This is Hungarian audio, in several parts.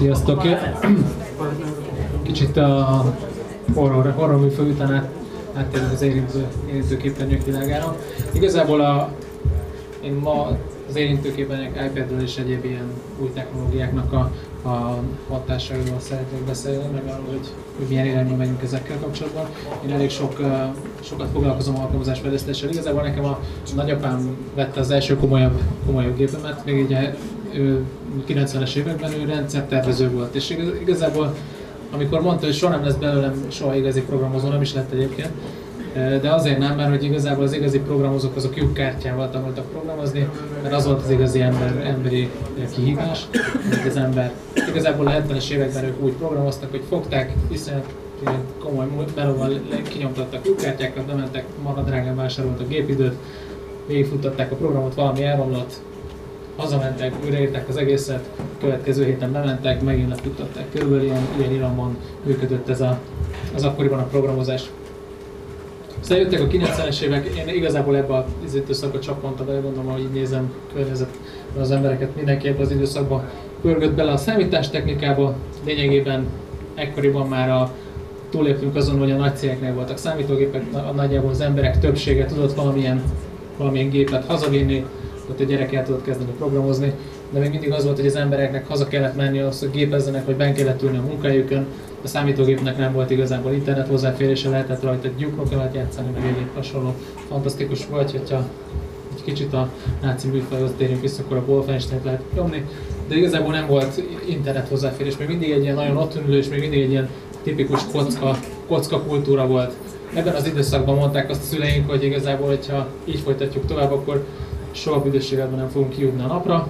Sziasztok! Kicsit a horror, horror műfaj után át, áttérünk az érintő, érintőképernyők világára. Igazából a, én ma az érintőképernyők iPad-ről és egyéb ilyen új technológiáknak a, a hatásairól szeretnék beszélni, meg arról, hogy, hogy milyen irányba megyünk ezekkel kapcsolatban. Én elég sok, sokat foglalkozom alkalmazásfejlesztéssel. Igazából nekem a nagyapám vette az első komolyabb, komolyabb gépemet, még ugye ő 90-es években ő rendszertervező volt, és igazából amikor mondta, hogy soha nem lesz belőlem soha igazi programozó, nem is lett egyébként, de azért nem, mert hogy igazából az igazi programozók azok lyukkártyával tanultak programozni, mert az volt az igazi ember, emberi kihívás, hogy az ember igazából a 70-es években ők úgy programoztak, hogy fogták, hiszen komoly melóval kinyomtattak lyukkártyákat, bementek, maradrágán vásároltak gépidőt, végigfuttatták a programot, valami elromlott, hazamentek, újraírták az egészet, következő héten bementek, megint lefuttatták. Körülbelül ilyen, ilyen iramon működött ez a, az akkoriban a programozás. Aztán jöttek a 90-es évek, én igazából ebbe az időszakba csappantam bele, gondolom, hogy így nézem környezetben az embereket, mindenki ebbe az időszakban pörgött bele a számítástechnikába, lényegében ekkoriban már a, túléptünk azon, hogy a nagy cégeknél voltak számítógépek, a nagyjából az emberek többsége tudott valamilyen, valamilyen gépet hazavinni, ott a gyerek el tudott kezdeni programozni, de még mindig az volt, hogy az embereknek haza kellett menni ahhoz, hogy gépezzenek, vagy ben kellett ülni a munkájukon. A számítógépnek nem volt igazából internet hozzáférése, lehetett rajta gyukrokat játszani, meg egyéb hasonló. Fantasztikus volt, hogyha egy kicsit a náci műfajhoz térünk vissza, akkor a Wolfenstein lehet nyomni, de igazából nem volt internet hozzáférés, még mindig egy ilyen nagyon ottönülő, és még mindig egy ilyen tipikus kocka, kocka kultúra volt. Ebben az időszakban mondták azt a szüleink, hogy igazából, hogyha így folytatjuk tovább, akkor soha büdös nem fogunk kijutni a napra,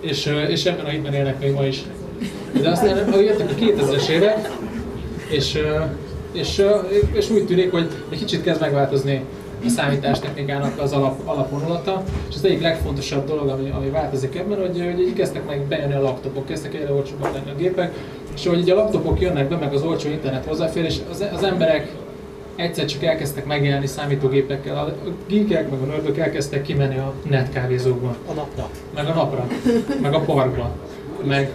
és, és ebben a hitben élnek még ma is. De aztán jöttek a 2000-es évek, és, és, és úgy tűnik, hogy egy kicsit kezd megváltozni a számítástechnikának az alap, alapvonulata, és az egyik legfontosabb dolog, ami, ami változik ebben, hogy, hogy kezdtek meg bejönni a laptopok, kezdtek egyre olcsóbbak lenni a gépek, és hogy a laptopok jönnek be, meg az olcsó internet hozzáférés, az, az emberek egyszer csak elkezdtek megjelenni számítógépekkel, a geekek meg a nördök elkezdtek kimenni a netkávézókba. A napra. Meg a napra, meg a parkba, meg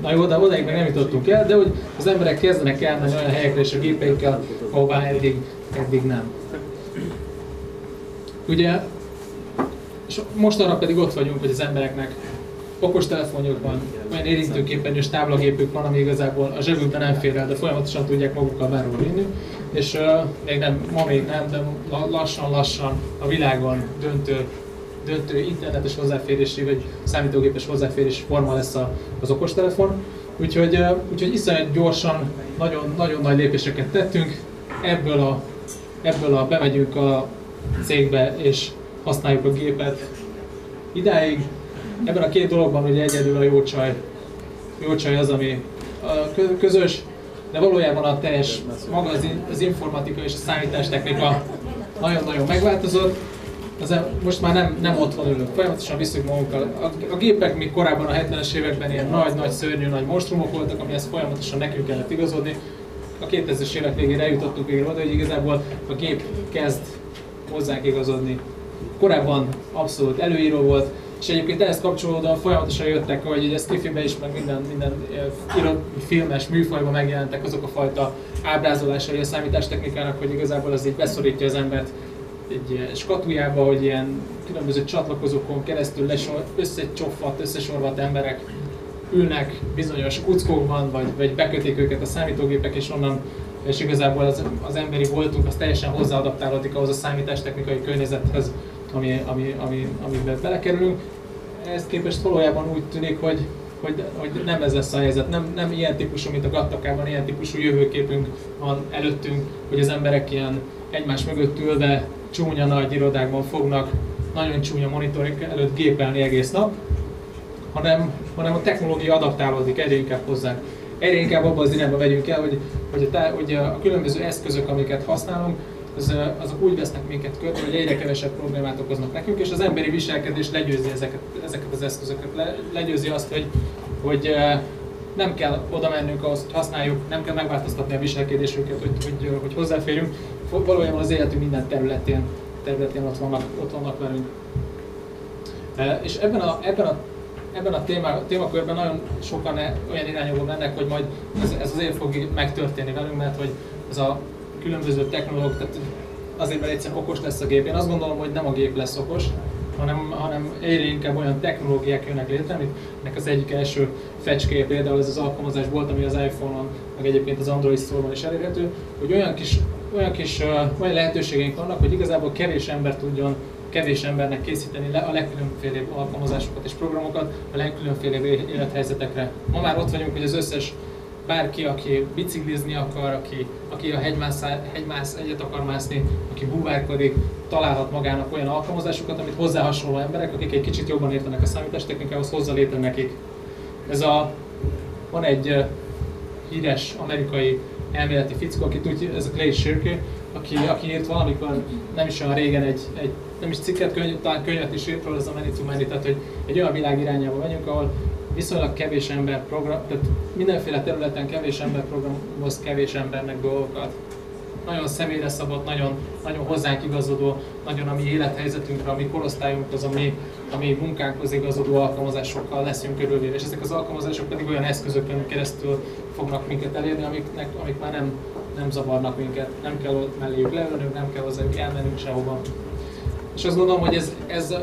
Na jó, de odaig meg nem jutottunk el, de hogy az emberek kezdenek elmenni olyan helyekre és a gépeikkel, ahová eddig, eddig nem. Ugye, és mostanra pedig ott vagyunk, hogy az embereknek okostelefonjuk van, olyan érintőképernyős táblagépük van, ami igazából a zsebükben nem fér el, de folyamatosan tudják magukkal bárhol vinni, és uh, még nem, ma még nem, de lassan-lassan a világon döntő, döntő internetes hozzáférési vagy számítógépes hozzáférés forma lesz a, az okostelefon. Úgyhogy, uh, úgyhogy iszonyat gyorsan, nagyon, nagyon nagy lépéseket tettünk, ebből a, ebből a bemegyünk a cégbe és használjuk a gépet idáig, ebben a két dologban ugye egyedül a jó csaj, jó csaj az, ami közös, de valójában a teljes, maga az, az informatika és a számítástechnika nagyon-nagyon megváltozott. Az, most már nem, nem otthon ülünk, folyamatosan visszük magunkkal. A, a gépek még korábban a 70-es években ilyen nagy-nagy szörnyű nagy monstrumok voltak, amihez folyamatosan nekünk kellett igazodni. A 2000-es évek végére eljutottunk végre oda, hogy igazából a gép kezd hozzánk igazodni. Korábban abszolút előíró volt, és egyébként ehhez kapcsolódóan folyamatosan jöttek, hogy ez kifibe is, meg minden, minden filmes műfajban megjelentek azok a fajta ábrázolásai a számítástechnikának, hogy igazából az így beszorítja az embert egy skatujába, hogy ilyen különböző csatlakozókon keresztül összecsofat, összesorvat emberek ülnek bizonyos kuckókban, vagy, vagy bekötik őket a számítógépek, és onnan és igazából az, az emberi voltunk, az teljesen hozzáadaptálódik ahhoz a számítástechnikai környezethez, ami, ami, ami, amiben belekerülünk. Ezt képest valójában úgy tűnik, hogy, hogy, hogy nem ez lesz a helyzet, nem, nem ilyen típusú, mint a gattakában, ilyen típusú jövőképünk van előttünk, hogy az emberek ilyen egymás mögött ülve csúnya nagy irodákban fognak nagyon csúnya monitorik előtt gépelni egész nap, hanem, hanem a technológia adaptálódik egyre inkább hozzá. Egyre inkább abban az irányba megyünk el, hogy, hogy, a, hogy a különböző eszközök, amiket használunk, az, azok úgy vesznek minket körbe, hogy egyre kevesebb problémát okoznak nekünk, és az emberi viselkedés legyőzi ezeket, ezeket az eszközöket, le, legyőzi azt, hogy, hogy nem kell oda mennünk ahhoz, hogy használjuk, nem kell megváltoztatni a viselkedésünket, hogy, hogy, hogy hozzáférjünk. Valójában az életünk minden területén, területén ott, vannak, ott vannak velünk. És ebben a, ebben a ebben a téma, témakörben nagyon sokan e, olyan irányokba mennek, hogy majd ez, ez azért fog megtörténni velünk, mert hogy ez a különböző technológia, tehát azért, mert egyszerűen okos lesz a gép. Én azt gondolom, hogy nem a gép lesz okos, hanem, hanem egyre inkább olyan technológiák jönnek létre, aminek az egyik első fecskéje például ez az alkalmazás volt, ami az iPhone-on, meg egyébként az Android Store-on is elérhető, hogy olyan kis, olyan kis olyan lehetőségeink vannak, hogy igazából kevés ember tudjon kevés embernek készíteni le a legkülönfélébb alkalmazásokat és programokat a legkülönfélébb élethelyzetekre. Ma már ott vagyunk, hogy az összes bárki, aki biciklizni akar, aki, aki a hegymász, hegymász egyet akar mászni, aki búvárkodik, találhat magának olyan alkalmazásokat, amit hozzá hasonló emberek, akik egy kicsit jobban értenek a számítástechnikához, hozzá létre nekik. Ez a, van egy híres amerikai elméleti fickó, aki tudja, ez a Clay Shirky, aki, aki írt valamikor nem is olyan régen egy, egy nem is cikket, könyv, talán könyvet is írt róla, ez a Many, tehát hogy egy olyan világ irányába megyünk, ahol viszonylag kevés ember program, tehát mindenféle területen kevés ember programoz kevés embernek dolgokat. Nagyon személyre szabott, nagyon, nagyon hozzánk igazodó, nagyon a mi élethelyzetünkre, a mi korosztályunkhoz, a mi, a mi munkánkhoz igazodó alkalmazásokkal leszünk körülvéve. És ezek az alkalmazások pedig olyan eszközökön keresztül fognak minket elérni, amiknek, amik már nem, nem zavarnak minket, nem kell ott melléjük leülnünk, nem kell hozzájuk elmennünk sehova. És azt gondolom, hogy ez, ez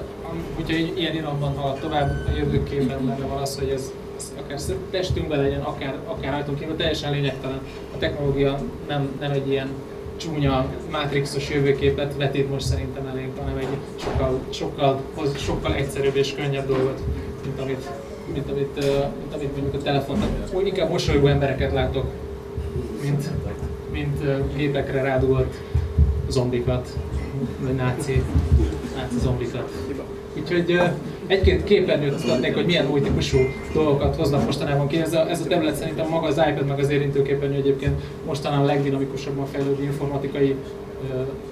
hogyha ilyen iramban halad tovább, a jövőképben benne van az, hogy ez, ez akár testünkben legyen, akár, akár rajtunk kívül, teljesen lényegtelen. A technológia nem, nem egy ilyen csúnya, matrixos jövőképet vetít most szerintem elénk, hanem egy sokkal, sokkal, sokkal egyszerűbb és könnyebb dolgot, mint amit, mint amit, mint amit mondjuk a telefon. Úgy inkább mosolygó embereket látok, mint, mint gépekre rádugott zombikat vagy náci, náci zombikat. Úgyhogy egy-két képernyőt mutatnék, hogy milyen új típusú dolgokat hoznak mostanában ki. Ez a, ez a terület szerintem maga az iPad meg az érintőképernyő egyébként mostanában a legdinamikusabban fejlődő informatikai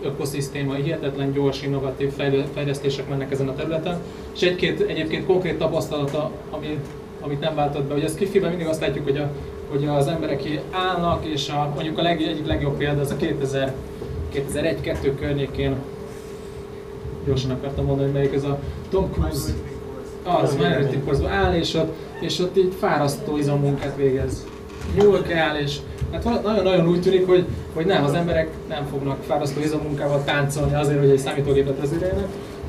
ökoszisztéma, hihetetlen gyors, innovatív fejlesztések mennek ezen a területen. És egy-két egyébként konkrét tapasztalata, ami, amit nem váltott be, hogy ez kifilben mindig azt látjuk, hogy, a, hogy az emberek állnak, és a, mondjuk a leg, egyik legjobb példa, az a 2000 2001-2 környékén gyorsan akartam mondani, hogy melyik ez a Tom Cruise az Minority Reportsban áll, és ott, és ott így fárasztó izommunkát végez. Nyúl kell, és hát nagyon-nagyon úgy tűnik, hogy, hogy nem, az emberek nem fognak fárasztó izomunkával táncolni azért, hogy egy számítógépet vezéreljenek.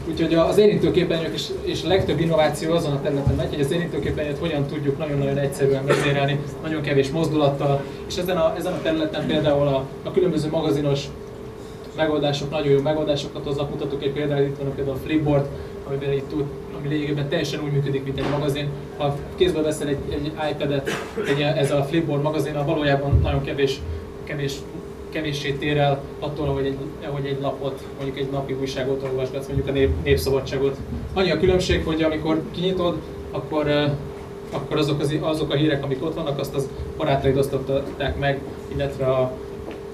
Úgyhogy az érintőképernyők és, és a legtöbb innováció azon a területen megy, hogy az érintőképernyőt hogyan tudjuk nagyon-nagyon egyszerűen vezérelni, nagyon kevés mozdulattal, és ezen a, ezen a területen például a, a különböző magazinos megoldások, nagyon jó megoldásokat hoznak. Mutatok egy példát, itt van például a Flipboard, amiben itt tud, ami lényegében teljesen úgy működik, mint egy magazin. Ha kézbe veszel egy, egy iPad-et, egy, ez a Flipboard magazin, a valójában nagyon kevés, kevés kevéssé tér el attól, hogy egy, hogy egy lapot, mondjuk egy napi újságot olvasgatsz, mondjuk a nép, népszabadságot. Annyi a különbség, hogy amikor kinyitod, akkor, akkor azok, az, azok a hírek, amik ott vannak, azt az barátaid osztották meg, illetve a,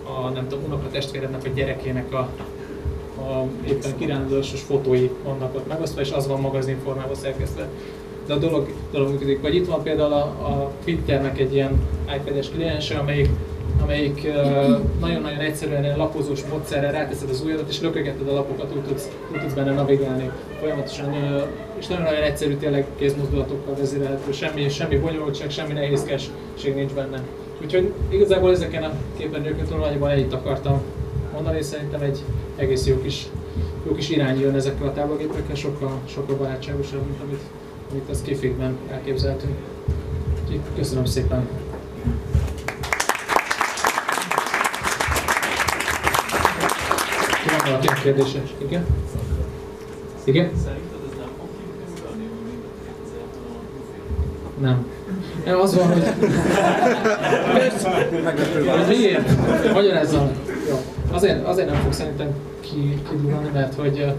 a nem tudom, unoka testvérednek vagy gyerekének a, a éppen kirándulásos fotói vannak ott megosztva, és az van magazinformában szerkesztve. De a dolog, dolog működik. Vagy itt van például a, a Twitternek egy ilyen iPad-es kliense, amelyik amelyik nagyon-nagyon uh, egyszerűen egy lapozós módszerrel ráteszed az ujjadat, és lökögeted a lapokat, úgy tudsz, úgy tudsz benne navigálni folyamatosan, uh, és nagyon-nagyon egyszerű tényleg kézmozdulatokkal vezérelhető, semmi, semmi bonyolultság, semmi nehézkesség nincs benne. Úgyhogy igazából ezeken a képernyőkön tulajdonképpen ennyit akartam mondani, és szerintem egy egész jó kis, jó kis irány jön ezekkel a táblagépekkel, sokkal, sokkal barátságosabb, mint amit, amit az kifékben elképzeltünk. Úgyhogy köszönöm szépen! Van valaki kérdése? Igen? Igen? Nem. Nem, az van, hogy... Miért? Magyarázzam. Azért, azért nem fog szerintem kidulni, mert hogy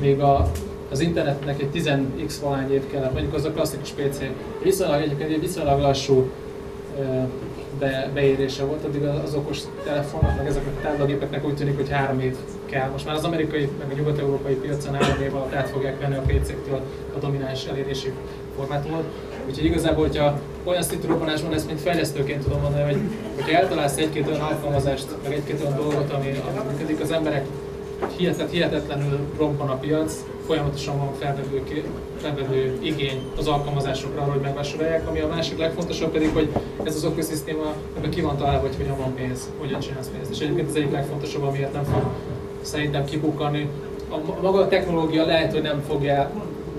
még a, az internetnek egy 10x valány év kellett, mondjuk az a klasszikus PC. Viszonylag egyébként egy viszonylag lassú be, beérése volt, addig az okos telefonok, meg ezek a táblagépeknek úgy tűnik, hogy három év kell. Most már az amerikai, meg a nyugat-európai piacon három év alatt át fogják venni a PC-től a domináns elérési formátumot. Úgyhogy igazából, hogyha olyan szintű robbanás ezt mint fejlesztőként tudom mondani, hogy hogyha eltalálsz egy-két olyan alkalmazást, meg egy-két olyan dolgot, ami, ami működik, az emberek hihetet, hihetetlenül robban a piac, folyamatosan van felvevő, felvevő igény az alkalmazásokra hogy megvásárolják, ami a másik legfontosabb pedig, hogy ez az ökoszisztéma, ebben ki van találva, hogy hogyan van pénz, hogyan csinálsz pénzt. És egyébként az egyik legfontosabb, amiért nem fog szerintem kibukani. A, maga a technológia lehet, hogy nem fogja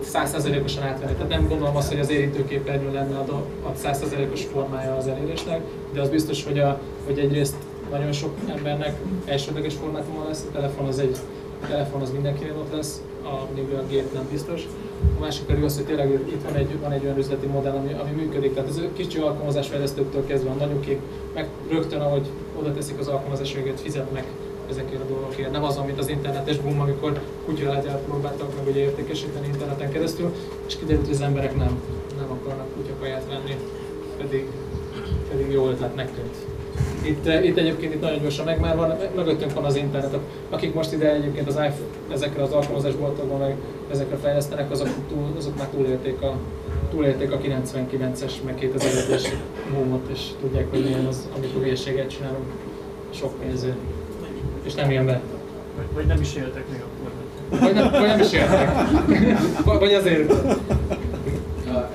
százszerzelékosan átvenni. Tehát nem gondolom azt, hogy az érintőképernyő lenne a, százszerzelékos formája az elérésnek, de az biztos, hogy, a, hogy egyrészt nagyon sok embernek elsődleges formátumon lesz, a telefon az egy a telefon az mindenkinek ott lesz, a, még a gép nem biztos. A másik pedig az, hogy tényleg itt van egy, van egy olyan üzleti modell, ami, ami működik. Tehát az kicsi alkalmazásfejlesztőktől kezdve a nagyokék, meg rögtön, ahogy oda teszik az alkalmazásokat, fizetnek ezekért a dolgokért. Nem az, mint az internetes boom, amikor kutyalegyet próbáltak meg ugye értékesíteni interneten keresztül, és kiderült, hogy az emberek nem, nem akarnak kutyakaját venni, pedig, pedig jó ötletnek tűnt. Itt, eh, itt egyébként itt nagyon gyorsan meg már van, mögöttünk van az internet. Akik most ide egyébként az iPhone, ezekre az alkalmazásboltokban meg ezekre fejlesztenek, azok, túl, azok már túlélték a, túlélték a 99-es, meg 2001-es boomot, és tudják, hogy milyen az, amikor hülyeséget csinálunk sok pénzért. És nem jön be. Vagy, vagy nem is éltek még akkor. Vagy nem, vagy nem is éltek. vagy azért.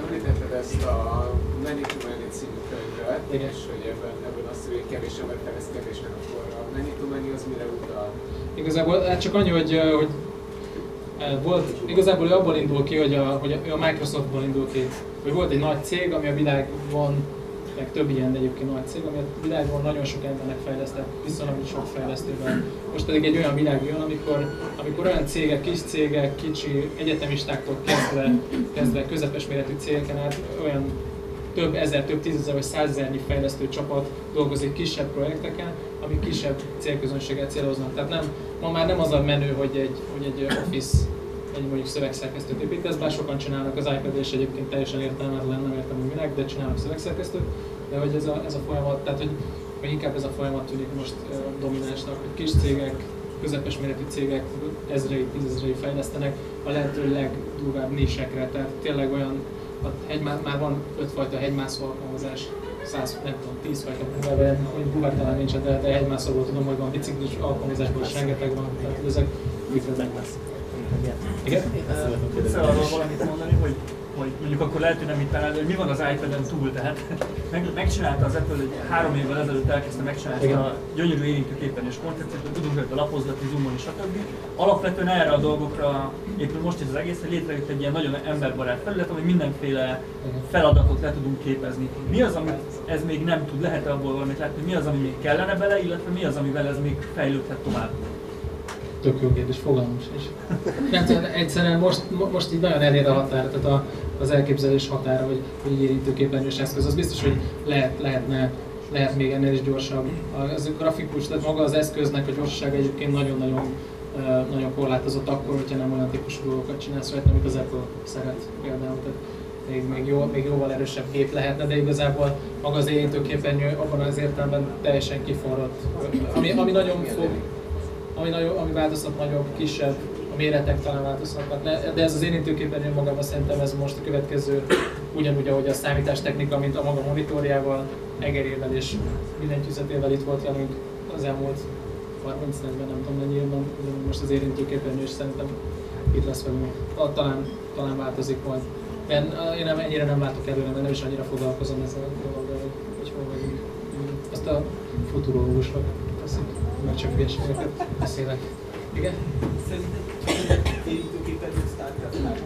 Említetted ezt a Many to Many című könyvet, és hogy ebben, ebben azt, hogy kevés ember fejleszt kevésnek, a Many to Many az mire utal? Igazából hát csak annyi, hogy, hogy volt, igazából ő abból indul ki, hogy a, hogy a Microsoftból indul ki, hogy volt egy nagy cég, ami a világban meg több ilyen egyébként nagy cég, ami a világon nagyon sok embernek fejlesztett, viszonylag sok fejlesztővel. Most pedig egy olyan világ jön, amikor, amikor olyan cégek, kis cégek, kicsi egyetemistáktól kezdve, kezdve közepes méretű cégeken át olyan több ezer, több tízezer vagy százezernyi fejlesztő csapat dolgozik kisebb projekteken, amik kisebb célközönséget céloznak. Tehát nem, ma már nem az a menő, hogy egy, hogy egy Office egy mondjuk szövegszerkesztőt építesz, bár sokan csinálnak az iPad és egyébként teljesen értelmetlen, nem értem, hogy minek, de csinálnak szövegszerkesztőt, de hogy ez a, ez a folyamat, tehát hogy, hogy inkább ez a folyamat tűnik most dominánsnak, hogy kis cégek, közepes méretű cégek ezrei, tízezrei fejlesztenek a lehető legdurvább nisekre, tehát tényleg olyan, a hegy, már van ötfajta hegymászó alkalmazás, 100, nem tudom, 10 fajta búvárban, hogy búvártalán nincs, de, de hegymászóból tudom, hogy van biciklis alkalmazásból is rengeteg van, tehát ezek működnek. Igen? Tudsz arról valamit mondani, hogy, hogy mondjuk akkor lehet, hogy nem itt találod, hogy mi van az iPad-en túl, tehát meg, megcsinálta az Apple, hogy három évvel ezelőtt elkezdte megcsinálni Igen. a gyönyörű érintőképernyős koncepciót, tudunk rajta lapozgatni, zoomolni, stb. Alapvetően erre a dolgokra épül most ez az egész, hogy létrejött egy ilyen nagyon emberbarát felület, ami mindenféle feladatot le tudunk képezni. Mi az, amit ez még nem tud, lehet abból valamit látni, mi az, ami még kellene bele, illetve mi az, amivel ez még fejlődhet tovább? Tök jó kérdés, fogalmam is. Nem tudom, egyszerűen most, most így nagyon elér a határ, tehát a, az elképzelés határa, hogy, hogy érintőképernyős eszköz, az biztos, hogy lehet, lehetne, lehet még ennél is gyorsabb. Az a grafikus, tehát maga az eszköznek a gyorsaság egyébként nagyon-nagyon nagyon korlátozott akkor, hogyha nem olyan típusú dolgokat csinálsz rajta, amit az Apple szeret például. Tehát még, még, jó, még jóval erősebb gép lehetne, de igazából maga az érintőképernyő abban az értelemben teljesen kiforrott. Ami, ami nagyon fog, ami, nagyobb, ami változtat nagyobb, kisebb, a méretek talán változhatnak de ez az érintőképernyő magában szerintem ez most a következő, ugyanúgy, ahogy a számítástechnika, mint a maga monitorjával, egerével és billentyűzetével itt volt velünk az elmúlt 30 ben nem tudom mennyi évben, most az érintőképernyő is szerintem itt lesz velünk. Talán, talán változik majd. Én, én nem, ennyire nem látok előre, mert nem is annyira foglalkozom ezzel a dologgal, hogy, hol vagyunk. Azt a futurológusok teszik mert csak hülyeségeket beszélek. Igen? Szerinted érintőképernyő StarCraft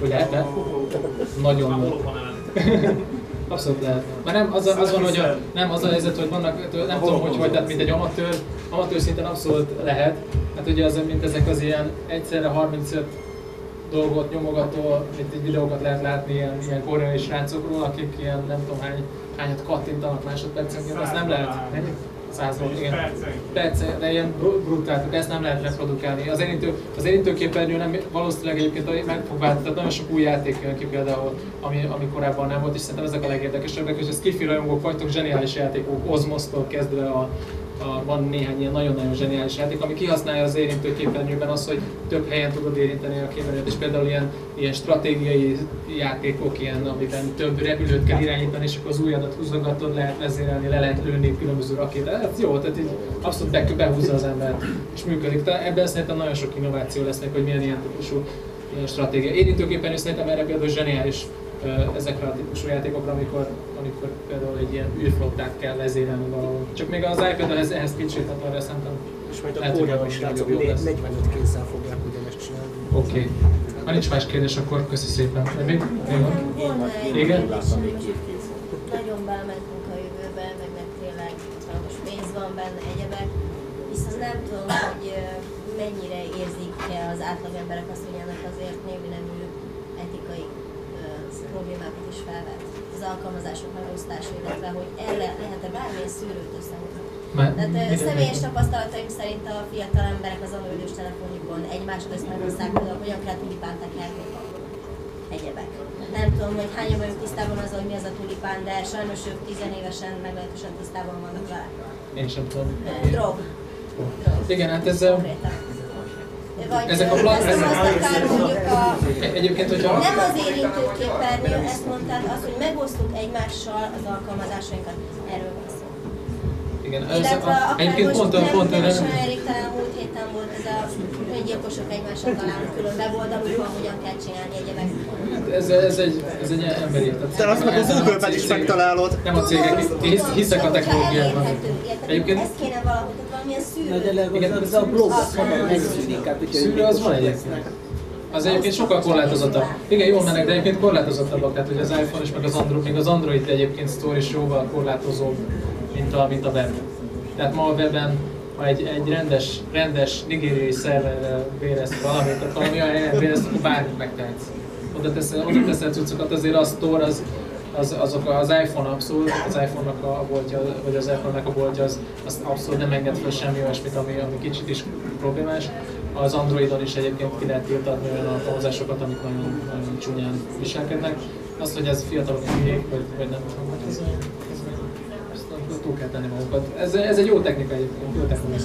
Hogy lehet? Nagyon Abszolút lehet. Már nem, az, az van, hogy a, nem az a helyzet, hogy vannak, nem tudom, hogy hogy, tehát mint egy amatőr, amatőr szinten abszolút lehet. Hát ugye az, mint ezek az ilyen egyszerre 35 dolgot nyomogató, mint egy videókat lehet látni ilyen, ilyen koreai srácokról, akik ilyen nem tudom hány, hányat kattintanak másodpercenként, az nem lehet százról, igen. Perce, de ilyen brutál, ezt nem lehet reprodukálni. Az, érintő, az érintőképernyő nem, valószínűleg egyébként meg fog változni, tehát nagyon sok új játék jön ki például, ami, ami korábban nem volt, és szerintem ezek a legérdekesebbek, és ez kifi rajongók vagytok, zseniális játékok, Osmos-tól kezdve a a, van néhány ilyen nagyon-nagyon zseniális játék, ami kihasználja az érintőképernyőben az, hogy több helyen tudod érinteni a képernyőt, és például ilyen, ilyen stratégiai játékok, ilyen, amiben több repülőt kell irányítani, és akkor az ujjadat húzogatod, lehet vezérelni, le lehet lőni különböző rakétát. Ez jó, tehát így abszolút be, behúzza az embert, és működik. Tehát ebben szerintem nagyon sok innováció lesz még, hogy milyen ilyen típusú stratégia. Érintőképernyő szerintem erre például zseniális ezekre a típusú játékokra, amikor, amikor például egy ilyen űrflottát kell vezérelni valahol. Csak még az iPad ehhez, ehhez kicsit, tehát arra szerintem És majd a srácok nagyobb lesz. 45 kézzel fogják ugyanezt csinálni. oké. Okay. Ha nincs más kérdés, akkor köszi szépen. Még? Még van? Igen? nagyon belementünk a jövőbe, meg, meg tényleg hatalmas pénz van benne, egyebek. Viszont nem tudom, hogy mennyire érzik az átlag emberek azt, hogy ennek azért névi nemű etikai problémákat is felvet. Az alkalmazások megosztása, illetve hogy erre lehet-e bármilyen szűrőt összehozni. Tehát minden- személyes tapasztalataim szerint a fiatal emberek az androidos telefonjukon egymást ezt megoszták, például hogyan kell tulipánt tekerni. Egyebek. Nem tudom, hogy hányan vagyunk tisztában az, hogy mi az a tulipán, de sajnos ők tizenévesen meglehetősen tisztában vannak vele. Én sem tudom. Drog. Drog. Igen, hát ez... ö, Konkrétan. Vagy Ezek a ö, plat- ezt nem azt akár mondjuk a... Egyébként, hogyha... Nem az érintőképernyő, ezt mondtad, az, hogy megosztjuk egymással az alkalmazásainkat. Erről van szó. Igen, ez, Illetve a, egyébként most pont, nem, pont nem is erre- olyan rég, talán múlt héten volt ez a öngyilkosok egymással találnak külön weboldalukon, hogyan kell csinálni egyebek. Ez, ez, egy, ez egy emberi. De azt meg a ez nem Google-ben is megtalálod. Nem a cégek, hisz, hiszek a hogyha technológiában. Egyébként Ezt kéne valahogy, tehát valamilyen szűrő. Na de legalább Igen. az, az a blog, az megszűnik hogyha Szűrő az van egyébként. Az egyébként sokkal korlátozottabb. Igen, jól mennek, de egyébként korlátozottabbak. Tehát, hogy az iPhone is, meg az Android, még az Android egyébként Store is jóval korlátozóbb, mint a, mint a web. Tehát ma a webben, ha egy, egy rendes, rendes nigériai szerverrel vérez valamit, tehát valami olyan helyen vérez, akkor bármit megtehetsz. Oda teszel, oda teszel cuccokat, azért a Store az, az, azok az iPhone abszolút, az iPhone-nak a boltja, vagy az Apple-nek a boltja, az, az abszolút nem enged fel semmi olyasmit, ami, ami kicsit is problémás. Az Androidon is egyébként ki lehet tiltani olyan alkalmazásokat, amik nagyon, nagyon csúnyán viselkednek. Az, hogy ez fiatalok hülyék, vagy, vagy nem hát ez, túl kell tenni magukat. Ez, ez egy jó technika egyébként, jó technika.